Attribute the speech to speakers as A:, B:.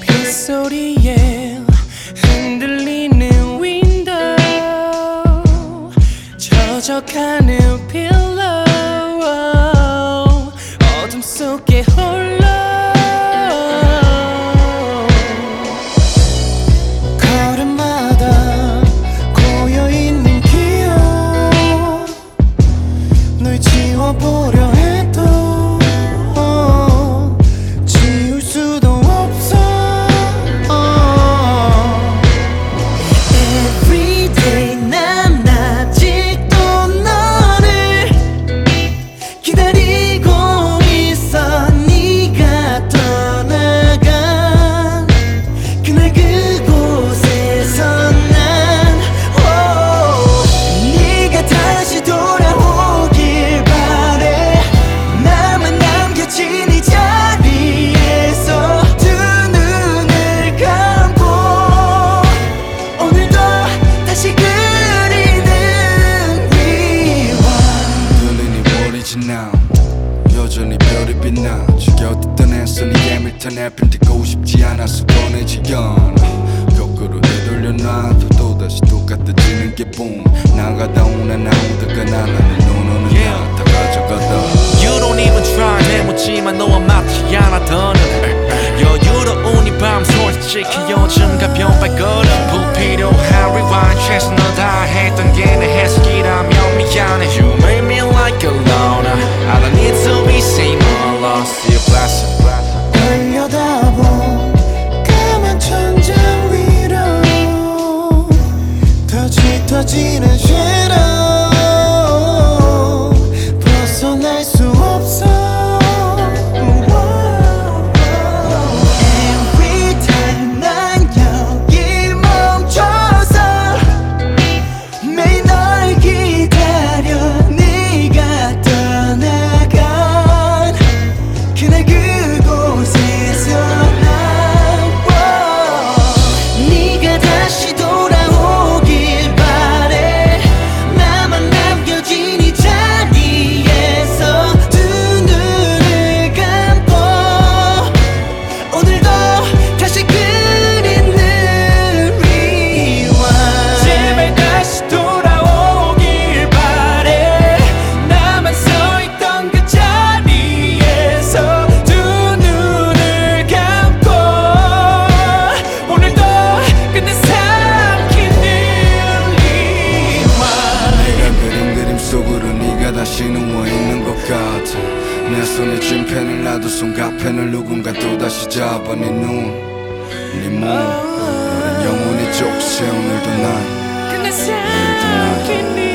A: 빗소리에 흔들리는 윈도우 저적하는 필 로우 어둠 속에 홀
B: 애플 듣고 싶지 않아서 꺼내지 연. 거꾸로 되돌려 놔도 또다시 똑같아지는 기분 나가다 오는 아무데가 나라는 눈오는
C: Yeah.
B: 나다 가져가다.
C: You don't even try 내 묻지만 너와 맞지 않아 더는 여유로운 이밤 솔직히 요즘 가벼운 발걸음 불필요한 rewind 최선을 다했던 게내 해석이라면 미안해
A: 다시
B: 누워있는 것 같아. 내 손에 쥔 펜을 놔도 손가펜을 누군가 또다시 잡아 네 눈, 네몸. 너는 영원히 족쇄 오늘도 난 오늘도 난